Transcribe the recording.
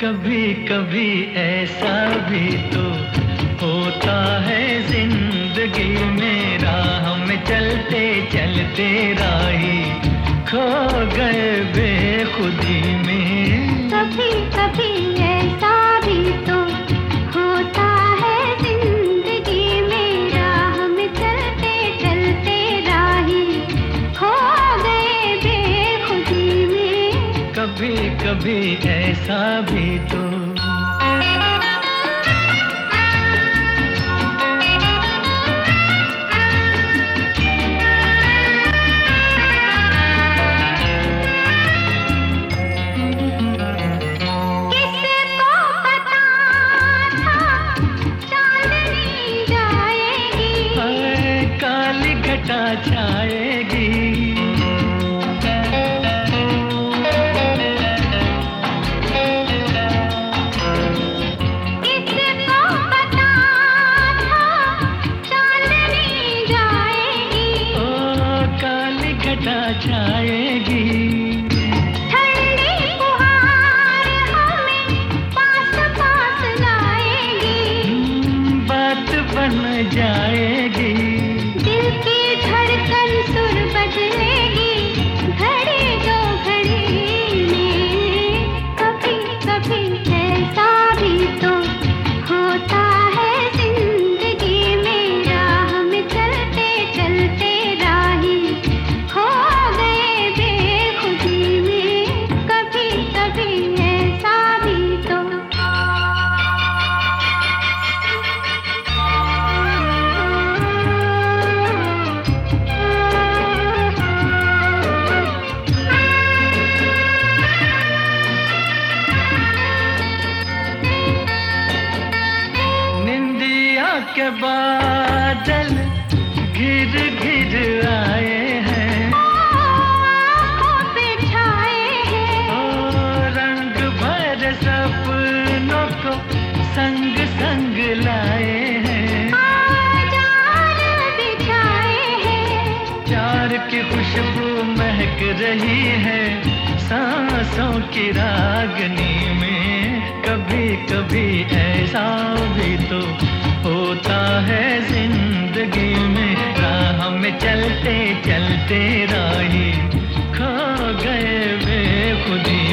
कभी कभी ऐसा भी तो होता है ज़िंदगी में राह हम चलते चलते राही खो गए बेखुदी में। कभी कभी कभी ऐसा भी तो। किसको घटा छाएगी के बादल घिर घिर आए हैं। आँखों पे छाए ओ रंग भर सपनों को संग संग लाए हैं। हैं। प्यार की खुशबू महक रही है। सांसों की रागनी में कभी कभी ऐसा भी तो में चलते चलते राही खो गए वे खुदी